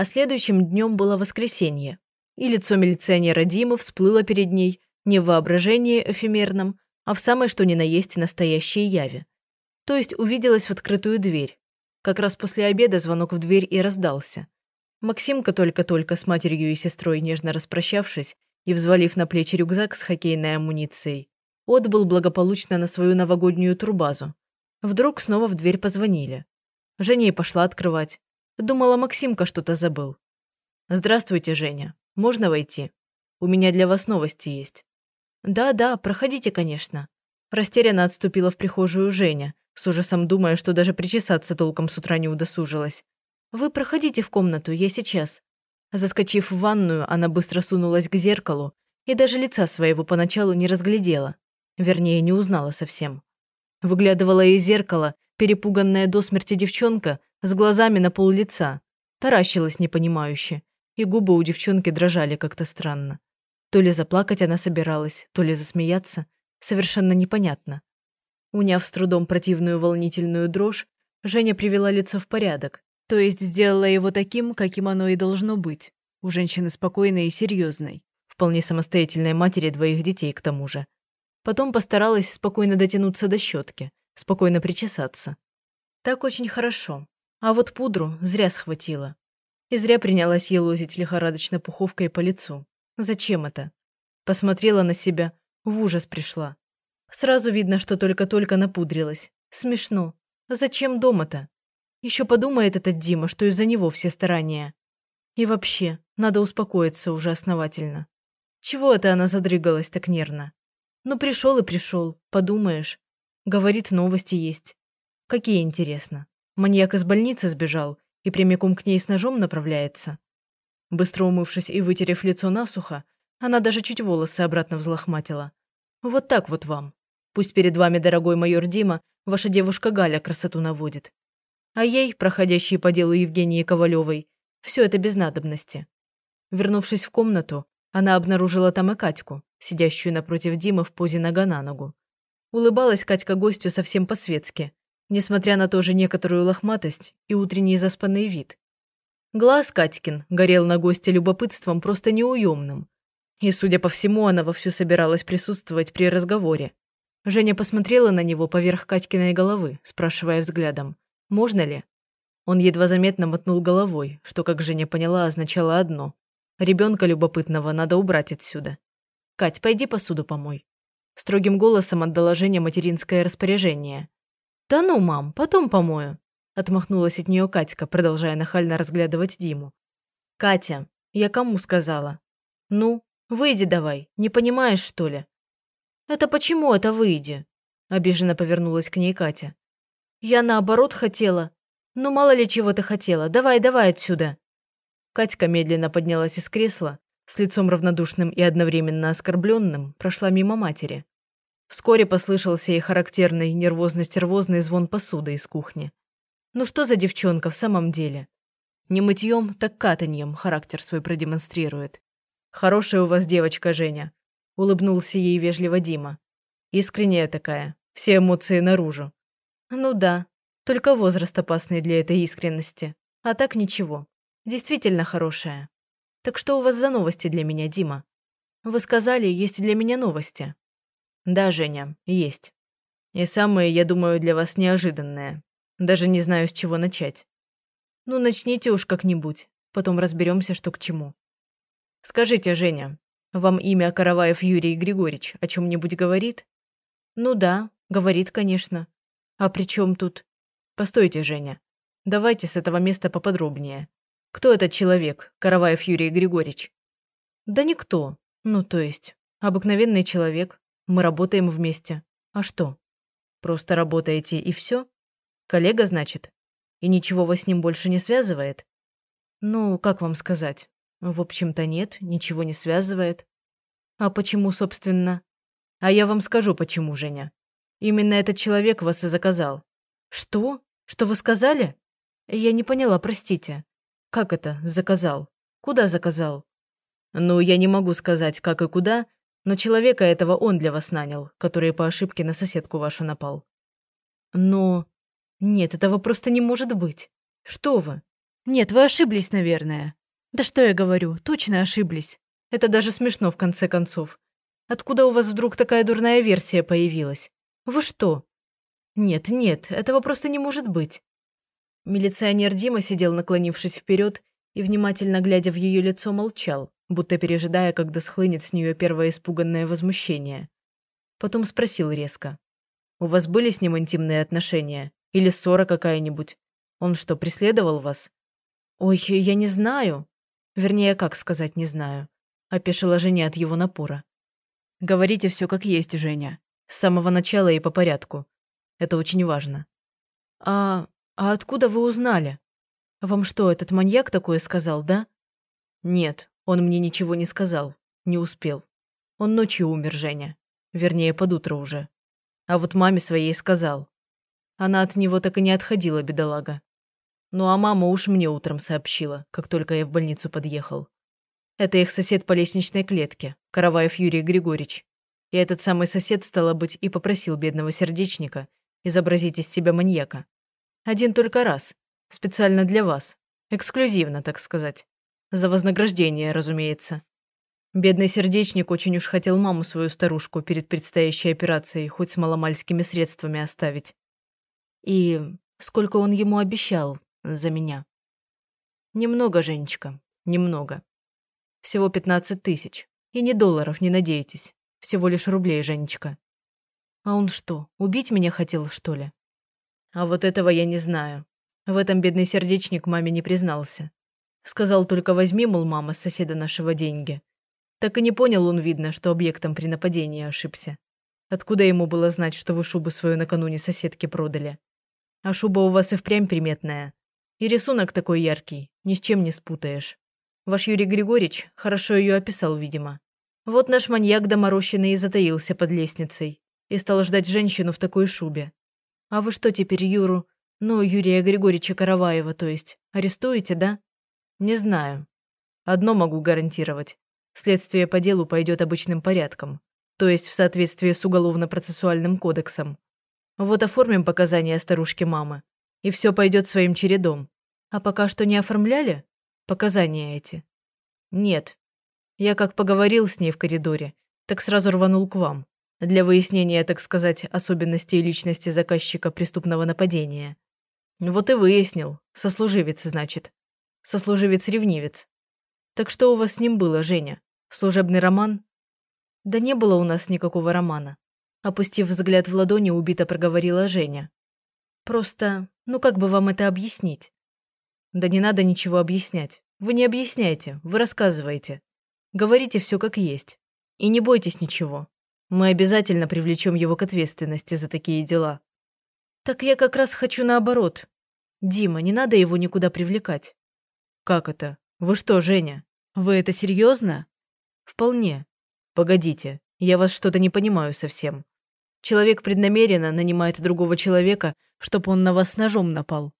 А следующим днем было воскресенье, и лицо милиционера Димы всплыло перед ней не в воображении эфемерном, а в самой что ни на есть настоящей яве. То есть увиделась в открытую дверь. Как раз после обеда звонок в дверь и раздался. Максимка только-только с матерью и сестрой, нежно распрощавшись и взвалив на плечи рюкзак с хоккейной амуницией, отбыл благополучно на свою новогоднюю турбазу. Вдруг снова в дверь позвонили. Женя пошла открывать. Думала, Максимка что-то забыл. «Здравствуйте, Женя. Можно войти? У меня для вас новости есть». «Да-да, проходите, конечно». Растерянно отступила в прихожую Женя, с ужасом думая, что даже причесаться толком с утра не удосужилась. «Вы проходите в комнату, я сейчас». Заскочив в ванную, она быстро сунулась к зеркалу и даже лица своего поначалу не разглядела. Вернее, не узнала совсем. Выглядывала из зеркала перепуганная до смерти девчонка с глазами на пол лица, таращилась непонимающе, и губы у девчонки дрожали как-то странно. То ли заплакать она собиралась, то ли засмеяться, совершенно непонятно. Уняв с трудом противную волнительную дрожь, Женя привела лицо в порядок, то есть сделала его таким, каким оно и должно быть, у женщины спокойной и серьезной, вполне самостоятельной матери двоих детей к тому же. Потом постаралась спокойно дотянуться до щетки, спокойно причесаться. Так очень хорошо. А вот пудру зря схватила. И зря принялась елозить лихорадочно пуховкой по лицу. Зачем это? Посмотрела на себя, в ужас пришла. Сразу видно, что только-только напудрилась. Смешно. Зачем дома-то? Еще подумает этот Дима, что из-за него все старания. И вообще, надо успокоиться уже основательно. Чего это она задрыгалась так нервно? Ну, пришел и пришел, подумаешь. Говорит, новости есть. Какие, интересно. Маньяк из больницы сбежал и прямиком к ней с ножом направляется. Быстро умывшись и вытерев лицо насухо, она даже чуть волосы обратно взлохматила. Вот так вот вам. Пусть перед вами, дорогой майор Дима, ваша девушка Галя красоту наводит. А ей, проходящей по делу Евгении Ковалевой, все это без надобности. Вернувшись в комнату, она обнаружила там и Катьку, сидящую напротив Димы в позе нога на ногу. Улыбалась Катька гостю совсем по-светски, несмотря на тоже некоторую лохматость и утренний заспанный вид. Глаз Катькин горел на госте любопытством просто неуемным. И, судя по всему, она вовсю собиралась присутствовать при разговоре. Женя посмотрела на него поверх Катькиной головы, спрашивая взглядом, можно ли? Он едва заметно мотнул головой, что, как Женя поняла, означало одно – ребенка любопытного надо убрать отсюда. «Кать, пойди посуду помой». Строгим голосом отдала Женя материнское распоряжение. «Да ну, мам, потом помою», – отмахнулась от нее Катька, продолжая нахально разглядывать Диму. «Катя, я кому сказала?» «Ну, выйди давай, не понимаешь, что ли?» «Это почему это выйди?» – обиженно повернулась к ней Катя. «Я наоборот хотела. Ну, мало ли чего ты хотела, давай, давай отсюда». Катька медленно поднялась из кресла, с лицом равнодушным и одновременно оскорбленным, прошла мимо матери. Вскоре послышался ей характерный нервозно-стервозный звон посуды из кухни. Ну что за девчонка в самом деле? Не мытьем, так катаньем характер свой продемонстрирует. «Хорошая у вас девочка, Женя», – улыбнулся ей вежливо Дима. «Искренняя такая, все эмоции наружу». «Ну да, только возраст опасный для этой искренности. А так ничего. Действительно хорошая». Так что у вас за новости для меня, Дима? Вы сказали, есть для меня новости. Да, Женя, есть. И самые, я думаю, для вас неожиданные. Даже не знаю, с чего начать. Ну, начните уж как-нибудь. Потом разберемся, что к чему. Скажите, Женя, вам имя Караваев Юрий Григорьевич о чем-нибудь говорит? Ну да, говорит, конечно. А при чем тут? Постойте, Женя. Давайте с этого места поподробнее. Кто этот человек, Караваев Юрий Григорьевич? Да никто. Ну, то есть, обыкновенный человек. Мы работаем вместе. А что? Просто работаете и все? Коллега, значит? И ничего вас с ним больше не связывает? Ну, как вам сказать? В общем-то нет, ничего не связывает. А почему, собственно? А я вам скажу, почему, Женя. Именно этот человек вас и заказал. Что? Что вы сказали? Я не поняла, простите. «Как это заказал? Куда заказал?» «Ну, я не могу сказать, как и куда, но человека этого он для вас нанял, который по ошибке на соседку вашу напал». «Но... Нет, этого просто не может быть. Что вы? Нет, вы ошиблись, наверное. Да что я говорю, точно ошиблись. Это даже смешно в конце концов. Откуда у вас вдруг такая дурная версия появилась? Вы что? Нет, нет, этого просто не может быть. Милиционер Дима сидел, наклонившись вперед, и, внимательно глядя в ее лицо, молчал, будто пережидая, когда схлынет с нее первое испуганное возмущение. Потом спросил резко. «У вас были с ним интимные отношения? Или ссора какая-нибудь? Он что, преследовал вас?» «Ой, я не знаю. Вернее, как сказать, не знаю. Опешила Женя от его напора. «Говорите все как есть, Женя. С самого начала и по порядку. Это очень важно». «А... а откуда вы узнали? Вам что, этот маньяк такое сказал, да?» «Нет, он мне ничего не сказал. Не успел. Он ночью умер, Женя. Вернее, под утро уже. А вот маме своей сказал. Она от него так и не отходила, бедолага. Ну а мама уж мне утром сообщила, как только я в больницу подъехал. Это их сосед по лестничной клетке, Караваев Юрий Григорьевич. И этот самый сосед, стало быть, и попросил бедного сердечника изобразить из себя маньяка. Один только раз. Специально для вас. Эксклюзивно, так сказать. За вознаграждение, разумеется. Бедный сердечник очень уж хотел маму свою старушку перед предстоящей операцией хоть с маломальскими средствами оставить. И сколько он ему обещал, за меня. Немного, Женечка, немного. Всего пятнадцать тысяч. И не долларов, не надейтесь. Всего лишь рублей, Женечка. А он что, убить меня хотел, что ли? А вот этого я не знаю. В этом бедный сердечник маме не признался. Сказал только возьми, мол, мама, с соседа нашего деньги. Так и не понял он, видно, что объектом при нападении ошибся. Откуда ему было знать, что вы шубу свою накануне соседке продали? А шуба у вас и впрямь приметная. И рисунок такой яркий, ни с чем не спутаешь. Ваш Юрий Григорьевич хорошо ее описал, видимо. Вот наш маньяк доморощенный и затаился под лестницей. И стал ждать женщину в такой шубе. А вы что теперь Юру, ну, Юрия Григорьевича Караваева, то есть, арестуете, да? Не знаю. Одно могу гарантировать. Следствие по делу пойдет обычным порядком. То есть в соответствии с Уголовно-процессуальным кодексом. Вот оформим показания старушки мамы и все пойдет своим чередом. А пока что не оформляли показания эти? Нет. Я как поговорил с ней в коридоре, так сразу рванул к вам. Для выяснения, так сказать, особенностей личности заказчика преступного нападения. Вот и выяснил. Сослуживец, значит. Сослуживец-ревнивец. Так что у вас с ним было, Женя? Служебный роман? Да не было у нас никакого романа. Опустив взгляд в ладони, убито проговорила Женя. Просто ну как бы вам это объяснить? Да не надо ничего объяснять. Вы не объясняйте, вы рассказываете. Говорите все как есть. И не бойтесь ничего. Мы обязательно привлечем его к ответственности за такие дела. Так я как раз хочу наоборот. Дима, не надо его никуда привлекать. Как это? Вы что, Женя? Вы это серьезно? Вполне. Погодите, я вас что-то не понимаю совсем. Человек преднамеренно нанимает другого человека, чтобы он на вас ножом напал.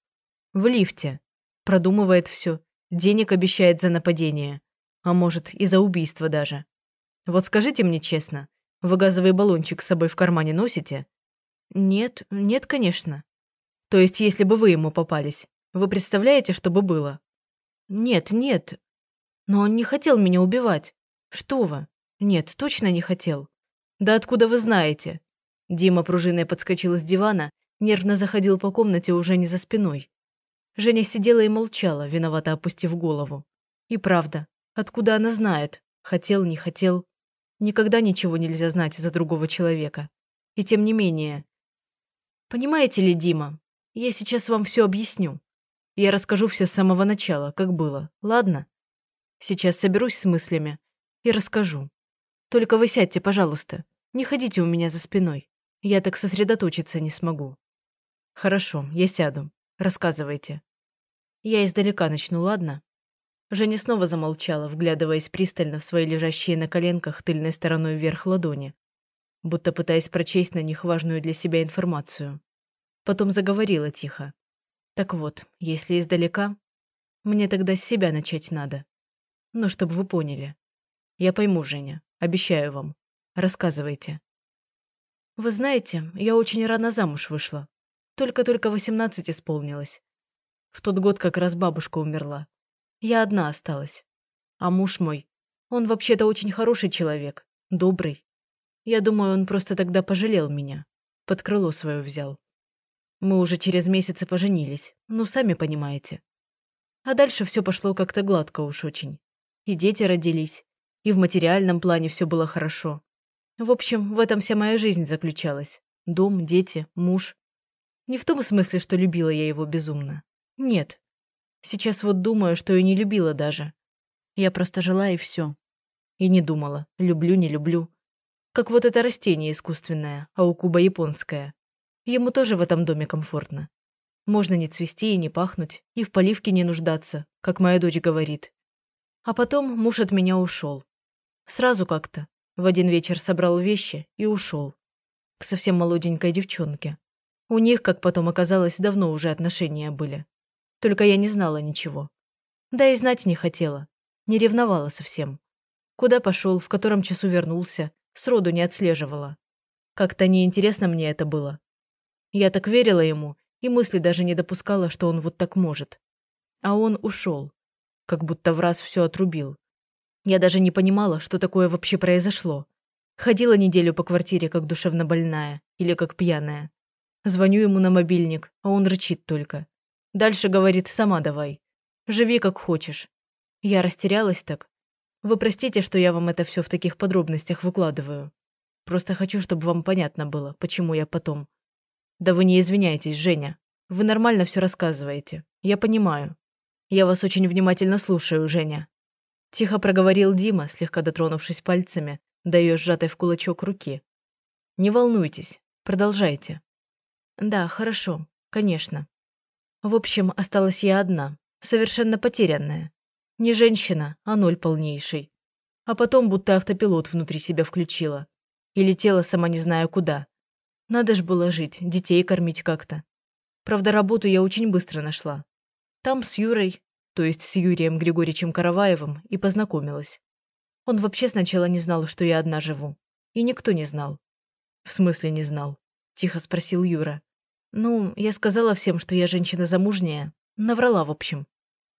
В лифте. Продумывает все. Денег обещает за нападение. А может, и за убийство даже. Вот скажите мне честно, вы газовый баллончик с собой в кармане носите? Нет, нет, конечно. То есть, если бы вы ему попались, вы представляете, что бы было? Нет, нет. Но он не хотел меня убивать. Что вы? Нет, точно не хотел. Да откуда вы знаете? Дима пружиной подскочил с дивана, нервно заходил по комнате уже не за спиной. Женя сидела и молчала, виновато опустив голову. И правда, откуда она знает? Хотел, не хотел. Никогда ничего нельзя знать за другого человека. И тем не менее. Понимаете ли, Дима, я сейчас вам все объясню. Я расскажу все с самого начала, как было, ладно? Сейчас соберусь с мыслями и расскажу. Только вы сядьте, пожалуйста, не ходите у меня за спиной. Я так сосредоточиться не смогу. Хорошо, я сяду. Рассказывайте. Я издалека начну, ладно? Женя снова замолчала, вглядываясь пристально в свои лежащие на коленках тыльной стороной вверх ладони, будто пытаясь прочесть на них важную для себя информацию. Потом заговорила тихо. Так вот, если издалека, мне тогда с себя начать надо. Ну, чтобы вы поняли. Я пойму, Женя, обещаю вам. Рассказывайте. Вы знаете, я очень рано замуж вышла. Только-только восемнадцать исполнилось. В тот год как раз бабушка умерла. Я одна осталась. А муж мой, он вообще-то очень хороший человек, добрый. Я думаю, он просто тогда пожалел меня. Под крыло свое взял. Мы уже через месяцы поженились, ну, сами понимаете. А дальше все пошло как-то гладко уж очень. И дети родились, и в материальном плане все было хорошо. В общем, в этом вся моя жизнь заключалась. Дом, дети, муж. Не в том смысле, что любила я его безумно. Нет. Сейчас вот думаю, что и не любила даже. Я просто жила и все. И не думала, люблю, не люблю. Как вот это растение искусственное, аукуба японская. Ему тоже в этом доме комфортно. Можно не цвести и не пахнуть, и в поливке не нуждаться, как моя дочь говорит. А потом муж от меня ушел. Сразу как-то. В один вечер собрал вещи и ушел. К совсем молоденькой девчонке. У них, как потом оказалось, давно уже отношения были. Только я не знала ничего. Да и знать не хотела. Не ревновала совсем. Куда пошел, в котором часу вернулся, сроду не отслеживала. Как-то неинтересно мне это было. Я так верила ему и мысли даже не допускала, что он вот так может. А он ушел, как будто в раз все отрубил. Я даже не понимала, что такое вообще произошло. Ходила неделю по квартире, как душевно больная или как пьяная. Звоню ему на мобильник, а он рычит только. Дальше говорит «сама давай». Живи как хочешь. Я растерялась так. Вы простите, что я вам это все в таких подробностях выкладываю. Просто хочу, чтобы вам понятно было, почему я потом. Да вы не извиняйтесь, Женя. Вы нормально все рассказываете. Я понимаю. Я вас очень внимательно слушаю, Женя. Тихо проговорил Дима, слегка дотронувшись пальцами до ее сжатой в кулачок руки. Не волнуйтесь, продолжайте. Да, хорошо, конечно. В общем, осталась я одна, совершенно потерянная. Не женщина, а ноль полнейший. А потом будто автопилот внутри себя включила. И летела сама не зная куда. Надо ж было жить, детей кормить как-то. Правда, работу я очень быстро нашла. Там с Юрой, то есть с Юрием Григорьевичем Караваевым, и познакомилась. Он вообще сначала не знал, что я одна живу. И никто не знал. В смысле не знал? Тихо спросил Юра. Ну, я сказала всем, что я женщина замужняя. Наврала, в общем.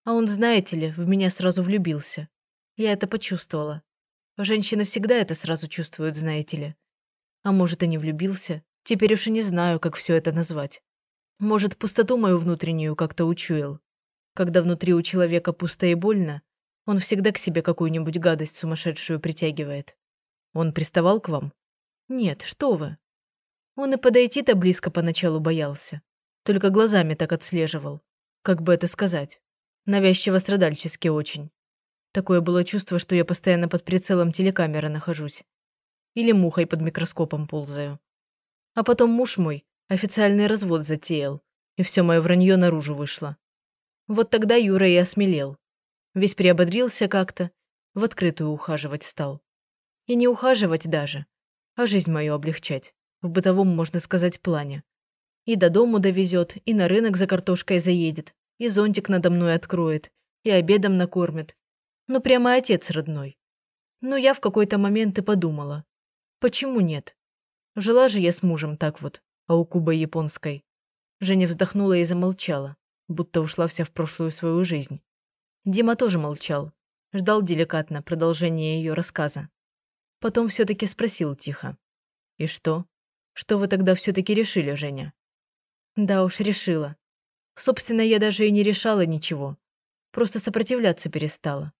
А он, знаете ли, в меня сразу влюбился. Я это почувствовала. Женщины всегда это сразу чувствуют, знаете ли. А может, и не влюбился. Теперь уж и не знаю, как все это назвать. Может, пустоту мою внутреннюю как-то учуял. Когда внутри у человека пусто и больно, он всегда к себе какую-нибудь гадость сумасшедшую притягивает. Он приставал к вам? Нет, что вы. Он и подойти-то близко поначалу боялся. Только глазами так отслеживал. Как бы это сказать? Навязчиво-страдальчески очень. Такое было чувство, что я постоянно под прицелом телекамеры нахожусь. Или мухой под микроскопом ползаю. А потом муж мой официальный развод затеял, и все мое вранье наружу вышло. Вот тогда Юра и осмелел. Весь приободрился как-то, в открытую ухаживать стал. И не ухаживать даже, а жизнь мою облегчать, в бытовом, можно сказать, плане. И до дому довезет, и на рынок за картошкой заедет, и зонтик надо мной откроет, и обедом накормит. Ну, прямо отец родной. Но я в какой-то момент и подумала. Почему нет? Жила же я с мужем так вот, а у Кубы японской. Женя вздохнула и замолчала, будто ушла вся в прошлую свою жизнь. Дима тоже молчал, ждал деликатно продолжения ее рассказа. Потом все-таки спросил тихо. «И что? Что вы тогда все-таки решили, Женя?» «Да уж, решила. Собственно, я даже и не решала ничего. Просто сопротивляться перестала.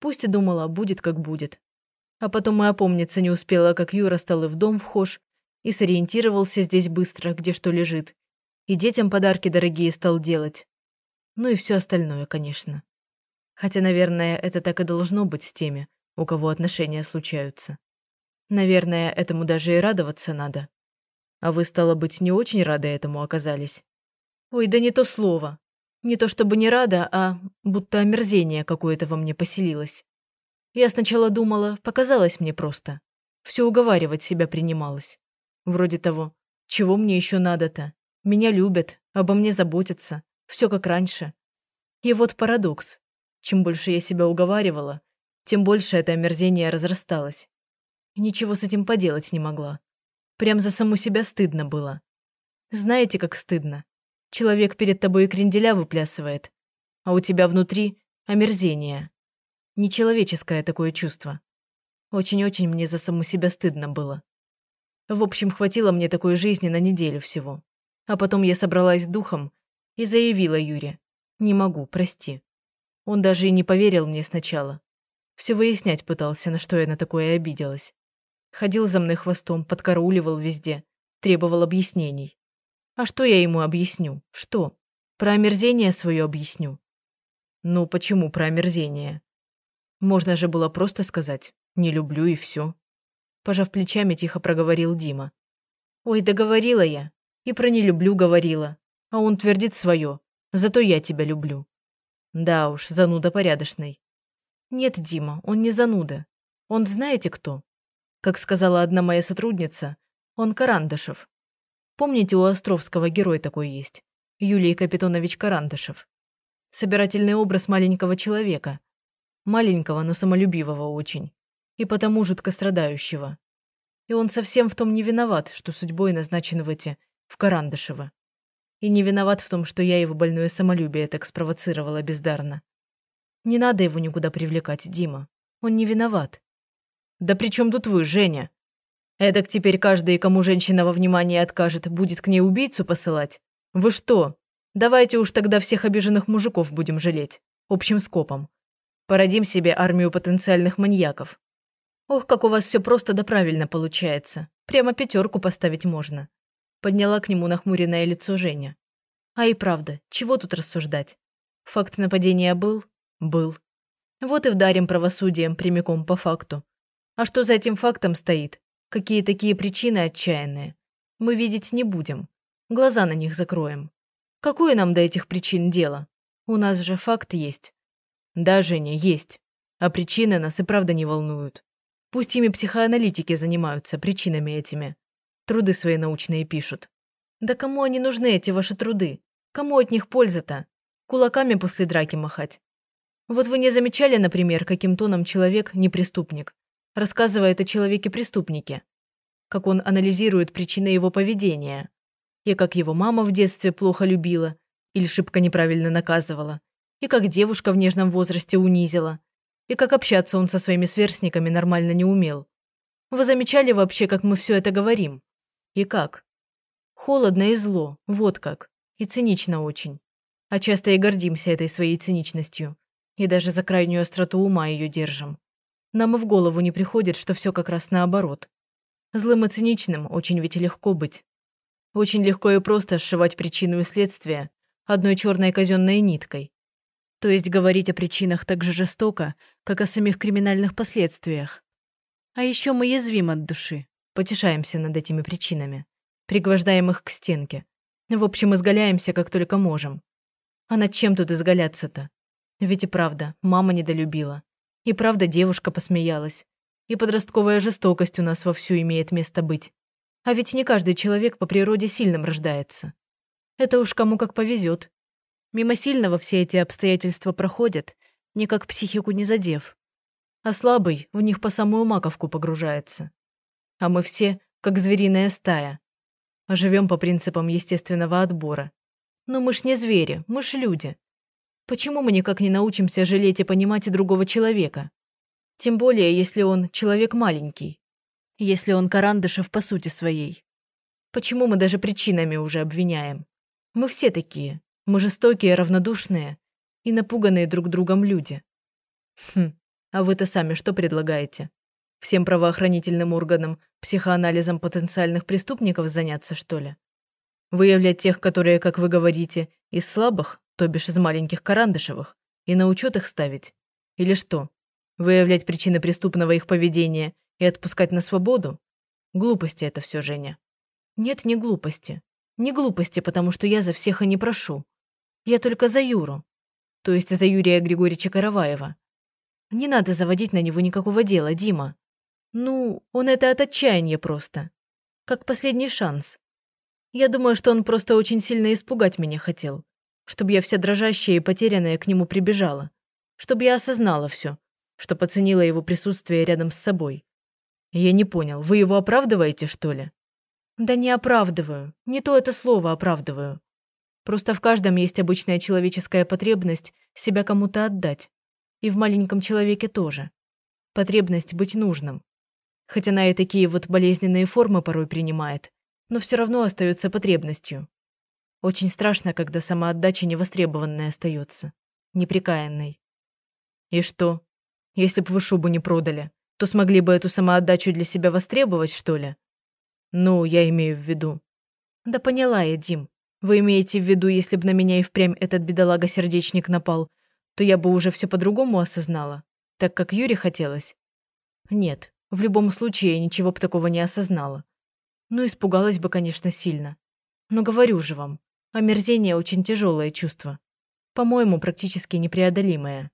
Пусть и думала, будет как будет. А потом и опомниться не успела, как Юра стал и в дом вхож, и сориентировался здесь быстро, где что лежит. И детям подарки дорогие стал делать. Ну и все остальное, конечно. Хотя, наверное, это так и должно быть с теми, у кого отношения случаются. Наверное, этому даже и радоваться надо. А вы, стало быть, не очень рады этому оказались? Ой, да не то слово. Не то чтобы не рада, а будто омерзение какое-то во мне поселилось. Я сначала думала, показалось мне просто. Все уговаривать себя принималось. Вроде того, чего мне еще надо-то? Меня любят, обо мне заботятся. Все как раньше. И вот парадокс. Чем больше я себя уговаривала, тем больше это омерзение разрасталось. Ничего с этим поделать не могла. Прям за саму себя стыдно было. Знаете, как стыдно? Человек перед тобой кренделя выплясывает, а у тебя внутри омерзение. Нечеловеческое такое чувство. Очень-очень мне за саму себя стыдно было. В общем, хватило мне такой жизни на неделю всего. А потом я собралась духом и заявила Юре. «Не могу, прости». Он даже и не поверил мне сначала. Все выяснять пытался, на что я на такое обиделась. Ходил за мной хвостом, подкарауливал везде, требовал объяснений. А что я ему объясню? Что? Про омерзение свое объясню. Ну, почему про омерзение? Можно же было просто сказать «не люблю» и все. Пожав плечами, тихо проговорил Дима. «Ой, договорила я. И про «не люблю» говорила. А он твердит свое. Зато я тебя люблю». Да уж, зануда порядочный. Нет, Дима, он не зануда. Он знаете кто? Как сказала одна моя сотрудница, он Карандашев. Помните, у Островского герой такой есть? Юлий Капитонович Карандашев. Собирательный образ маленького человека. Маленького, но самолюбивого очень. И потому жутко страдающего. И он совсем в том не виноват, что судьбой назначен в эти, в Карандашева. И не виноват в том, что я его больное самолюбие так спровоцировала бездарно. Не надо его никуда привлекать, Дима. Он не виноват. Да при чем тут вы, Женя? Эдак теперь каждый, кому женщина во внимании откажет, будет к ней убийцу посылать? Вы что, Давайте уж тогда всех обиженных мужиков будем жалеть. Общим скопом. Породим себе армию потенциальных маньяков. Ох, как у вас все просто да правильно получается. Прямо пятерку поставить можно. Подняла к нему нахмуренное лицо Женя. А и правда, чего тут рассуждать? Факт нападения был? Был. Вот и вдарим правосудием прямиком по факту. А что за этим фактом стоит? Какие такие причины отчаянные? Мы видеть не будем. Глаза на них закроем. Какое нам до этих причин дело? У нас же факт есть. Да, Женя, есть. А причины нас и правда не волнуют. Пусть ими психоаналитики занимаются, причинами этими. Труды свои научные пишут. Да кому они нужны, эти ваши труды? Кому от них польза-то? Кулаками после драки махать. Вот вы не замечали, например, каким тоном человек, не преступник, рассказывает о человеке-преступнике? Как он анализирует причины его поведения? и как его мама в детстве плохо любила или шибко неправильно наказывала, и как девушка в нежном возрасте унизила, и как общаться он со своими сверстниками нормально не умел. Вы замечали вообще, как мы все это говорим? И как? Холодно и зло, вот как. И цинично очень. А часто и гордимся этой своей циничностью. И даже за крайнюю остроту ума ее держим. Нам и в голову не приходит, что все как раз наоборот. Злым и циничным очень ведь легко быть. Очень легко и просто сшивать причину и следствие одной черной казенной ниткой. То есть говорить о причинах так же жестоко, как о самих криминальных последствиях. А еще мы язвим от души, потешаемся над этими причинами, пригвождаем их к стенке. В общем, изгаляемся, как только можем. А над чем тут изгаляться-то? Ведь и правда, мама недолюбила. И правда, девушка посмеялась. И подростковая жестокость у нас вовсю имеет место быть. А ведь не каждый человек по природе сильным рождается. Это уж кому как повезет. Мимо сильного все эти обстоятельства проходят, никак психику не задев. А слабый в них по самую маковку погружается. А мы все, как звериная стая. А живем по принципам естественного отбора. Но мы ж не звери, мы ж люди. Почему мы никак не научимся жалеть и понимать другого человека? Тем более, если он человек маленький если он Карандышев по сути своей? Почему мы даже причинами уже обвиняем? Мы все такие. Мы жестокие, равнодушные и напуганные друг другом люди. Хм, а вы-то сами что предлагаете? Всем правоохранительным органам психоанализом потенциальных преступников заняться, что ли? Выявлять тех, которые, как вы говорите, из слабых, то бишь из маленьких карандышевых, и на учет их ставить? Или что? Выявлять причины преступного их поведения и отпускать на свободу? Глупости это все, Женя. Нет, не глупости. Не глупости, потому что я за всех и не прошу. Я только за Юру. То есть за Юрия Григорьевича Караваева. Не надо заводить на него никакого дела, Дима. Ну, он это от отчаяния просто. Как последний шанс. Я думаю, что он просто очень сильно испугать меня хотел. Чтобы я вся дрожащая и потерянная к нему прибежала. Чтобы я осознала все, что оценила его присутствие рядом с собой. Я не понял, вы его оправдываете, что ли? Да не оправдываю. Не то это слово оправдываю. Просто в каждом есть обычная человеческая потребность себя кому-то отдать. И в маленьком человеке тоже. Потребность быть нужным. Хоть она и такие вот болезненные формы порой принимает, но все равно остается потребностью. Очень страшно, когда самоотдача невостребованной остается, неприкаянной. И что? Если бы вы шубу не продали, то смогли бы эту самоотдачу для себя востребовать, что ли? Ну, я имею в виду. Да поняла я, Дим. Вы имеете в виду, если бы на меня и впрямь этот бедолага-сердечник напал, то я бы уже все по-другому осознала, так как Юре хотелось? Нет, в любом случае я ничего бы такого не осознала. Ну, испугалась бы, конечно, сильно. Но говорю же вам, омерзение очень тяжелое чувство. По-моему, практически непреодолимое.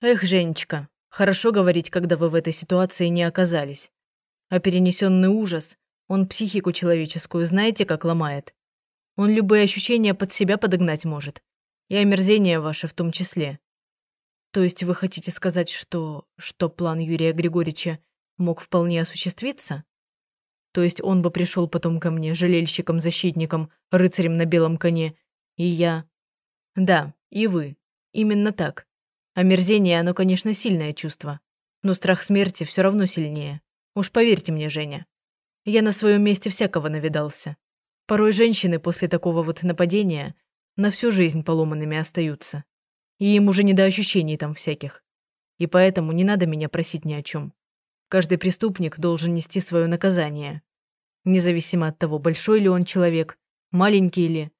Эх, Женечка, хорошо говорить, когда вы в этой ситуации не оказались. А перенесенный ужас, он психику человеческую знаете, как ломает? Он любые ощущения под себя подогнать может. И омерзение ваше в том числе. То есть вы хотите сказать, что... что план Юрия Григорьевича мог вполне осуществиться? То есть он бы пришел потом ко мне, жалельщиком-защитником, рыцарем на белом коне, и я... Да, и вы. Именно так. Омерзение, оно, конечно, сильное чувство. Но страх смерти все равно сильнее. Уж поверьте мне, Женя. Я на своем месте всякого навидался. Порой женщины после такого вот нападения на всю жизнь поломанными остаются. И им уже не до ощущений там всяких. И поэтому не надо меня просить ни о чем. Каждый преступник должен нести свое наказание. Независимо от того, большой ли он человек, маленький ли.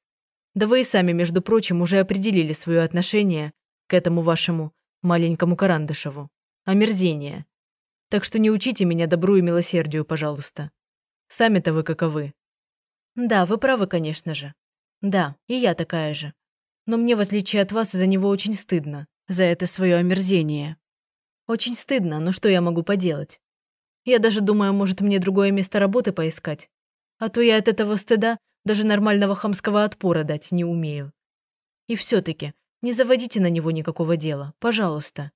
Да вы и сами, между прочим, уже определили свое отношение к этому вашему маленькому Карандышеву. Омерзение. Так что не учите меня добру и милосердию, пожалуйста. Сами-то вы каковы. Да, вы правы, конечно же. Да, и я такая же. Но мне, в отличие от вас, за него очень стыдно. За это свое омерзение. Очень стыдно, но что я могу поделать? Я даже думаю, может, мне другое место работы поискать. А то я от этого стыда даже нормального хамского отпора дать не умею. И все-таки не заводите на него никакого дела, пожалуйста.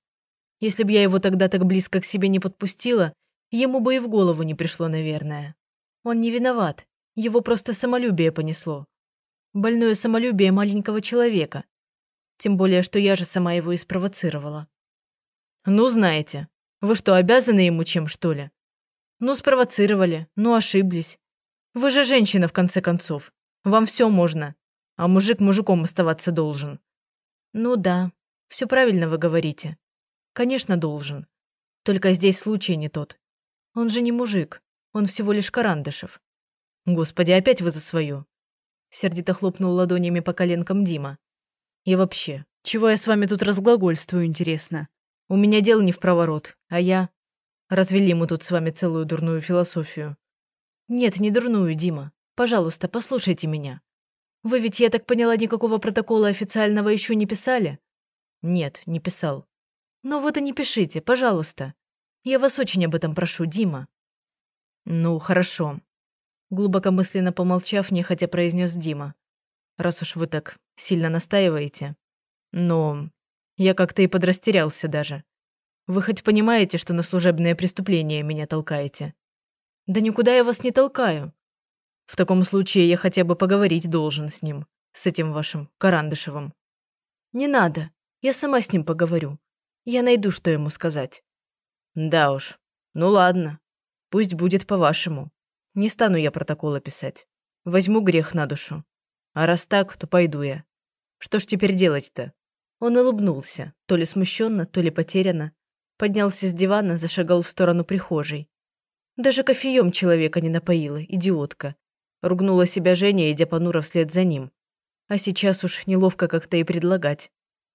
Если бы я его тогда так близко к себе не подпустила, ему бы и в голову не пришло, наверное. Он не виноват, его просто самолюбие понесло. Больное самолюбие маленького человека. Тем более, что я же сама его и спровоцировала. «Ну, знаете, вы что, обязаны ему чем, что ли?» «Ну, спровоцировали, ну, ошиблись. Вы же женщина, в конце концов. Вам все можно. А мужик мужиком оставаться должен». «Ну да, все правильно вы говорите. Конечно, должен. Только здесь случай не тот. Он же не мужик, он всего лишь Карандышев». «Господи, опять вы за свое!» Сердито хлопнул ладонями по коленкам Дима. «И вообще, чего я с вами тут разглагольствую, интересно? У меня дел не в проворот, а я... Развели мы тут с вами целую дурную философию. Нет, не дурную, Дима. Пожалуйста, послушайте меня. Вы ведь, я так поняла, никакого протокола официального еще не писали? Нет, не писал. Но вот и не пишите, пожалуйста. Я вас очень об этом прошу, Дима. Ну, хорошо. Глубокомысленно помолчав, нехотя произнес Дима. Раз уж вы так сильно настаиваете. Но я как-то и подрастерялся даже. Вы хоть понимаете, что на служебное преступление меня толкаете? Да никуда я вас не толкаю. В таком случае я хотя бы поговорить должен с ним, с этим вашим Карандышевым. Не надо, я сама с ним поговорю. Я найду, что ему сказать. Да уж, ну ладно, пусть будет по-вашему. Не стану я протокола писать. Возьму грех на душу. А раз так, то пойду я. Что ж теперь делать-то? Он улыбнулся, то ли смущенно, то ли потерянно. Поднялся с дивана, зашагал в сторону прихожей. Даже кофеем человека не напоила, идиотка. Ругнула себя Женя, идя понуро вслед за ним. А сейчас уж неловко как-то и предлагать.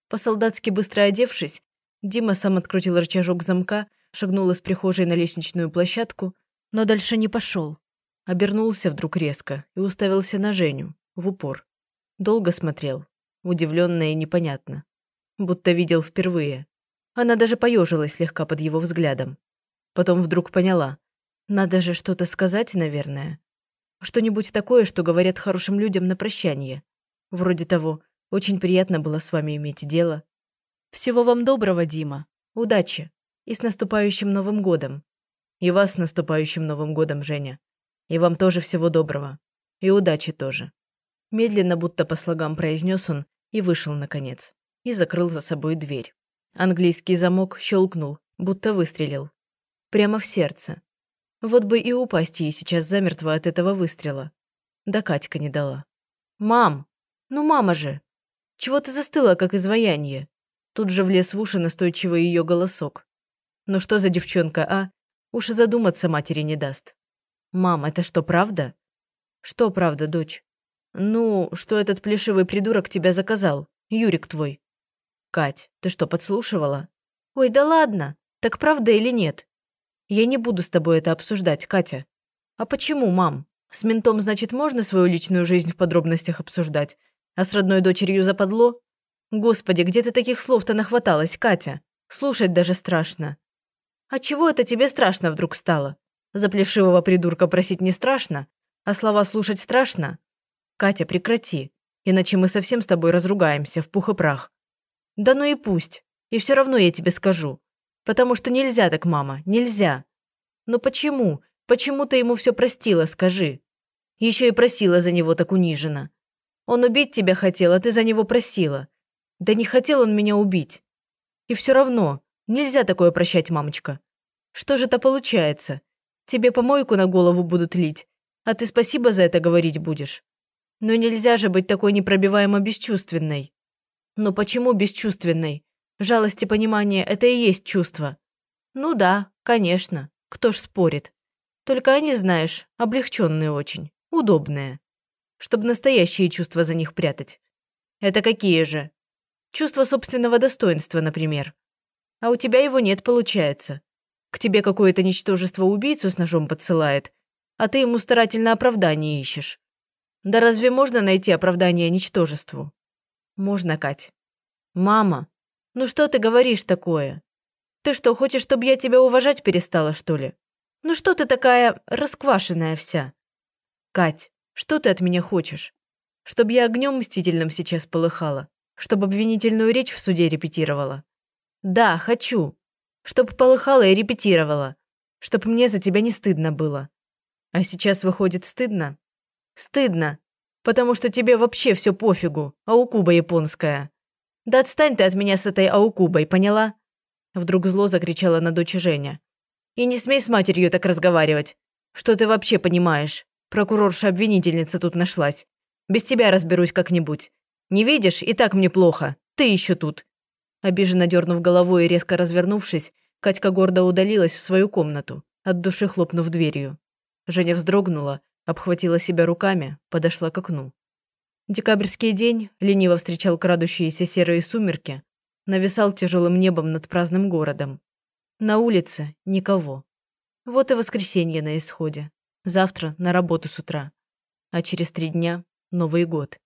По-солдатски быстро одевшись, Дима сам открутил рычажок замка, шагнул из прихожей на лестничную площадку, но дальше не пошел. Обернулся вдруг резко и уставился на Женю, в упор. Долго смотрел, удивленно и непонятно будто видел впервые. Она даже поежилась слегка под его взглядом. Потом вдруг поняла. Надо же что-то сказать, наверное. Что-нибудь такое, что говорят хорошим людям на прощание. Вроде того, очень приятно было с вами иметь дело. Всего вам доброго, Дима. Удачи. И с наступающим Новым годом. И вас с наступающим Новым годом, Женя. И вам тоже всего доброго. И удачи тоже. Медленно, будто по слогам произнес он и вышел, наконец. И закрыл за собой дверь. Английский замок щелкнул, будто выстрелил. Прямо в сердце. Вот бы и упасть ей сейчас замертво от этого выстрела. Да Катька не дала. «Мам! Ну мама же! Чего ты застыла, как изваяние?» Тут же влез в уши настойчивый ее голосок. «Ну что за девчонка, а? Уж и задуматься матери не даст». «Мам, это что, правда?» «Что правда, дочь?» «Ну, что этот плешивый придурок тебя заказал, Юрик твой». «Кать, ты что, подслушивала?» «Ой, да ладно! Так правда или нет?» «Я не буду с тобой это обсуждать, Катя». «А почему, мам? С ментом, значит, можно свою личную жизнь в подробностях обсуждать, а с родной дочерью западло? Господи, где ты таких слов-то нахваталась, Катя? Слушать даже страшно». «А чего это тебе страшно вдруг стало? За плешивого придурка просить не страшно, а слова слушать страшно? Катя, прекрати, иначе мы совсем с тобой разругаемся в пух и прах. Да ну и пусть, и все равно я тебе скажу. Потому что нельзя так, мама, нельзя. Но почему? Почему ты ему все простила, скажи? Еще и просила за него так униженно. Он убить тебя хотел, а ты за него просила. Да не хотел он меня убить. И все равно, нельзя такое прощать, мамочка. Что же это получается? Тебе помойку на голову будут лить, а ты спасибо за это говорить будешь. Но нельзя же быть такой непробиваемо бесчувственной. Но почему бесчувственной? Жалость и понимание – это и есть чувство. Ну да, конечно, кто ж спорит. Только они, знаешь, облегченные очень, удобные. Чтобы настоящие чувства за них прятать. Это какие же? Чувство собственного достоинства, например. А у тебя его нет, получается. К тебе какое-то ничтожество убийцу с ножом подсылает, а ты ему старательно оправдание ищешь. Да разве можно найти оправдание ничтожеству? Можно, Кать. Мама, ну что ты говоришь такое? Ты что, хочешь, чтобы я тебя уважать перестала, что ли? Ну что ты такая расквашенная вся? Кать, что ты от меня хочешь? Чтобы я огнем мстительным сейчас полыхала? Чтобы обвинительную речь в суде репетировала? Да, хочу. Чтоб полыхала и репетировала. Чтоб мне за тебя не стыдно было. А сейчас выходит стыдно? Стыдно. Потому что тебе вообще все пофигу, аукуба японская. Да отстань ты от меня с этой аукубой, поняла? Вдруг зло закричала на дочь Женя. И не смей с матерью так разговаривать. Что ты вообще понимаешь? Прокурорша-обвинительница тут нашлась. Без тебя разберусь как-нибудь. Не видишь, и так мне плохо. Ты еще тут. Обиженно дернув головой и резко развернувшись, Катька гордо удалилась в свою комнату, от души хлопнув дверью. Женя вздрогнула, обхватила себя руками, подошла к окну. Декабрьский день лениво встречал крадущиеся серые сумерки, нависал тяжелым небом над праздным городом. На улице никого. Вот и воскресенье на исходе. Завтра на работу с утра. А через три дня – Новый год.